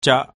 cha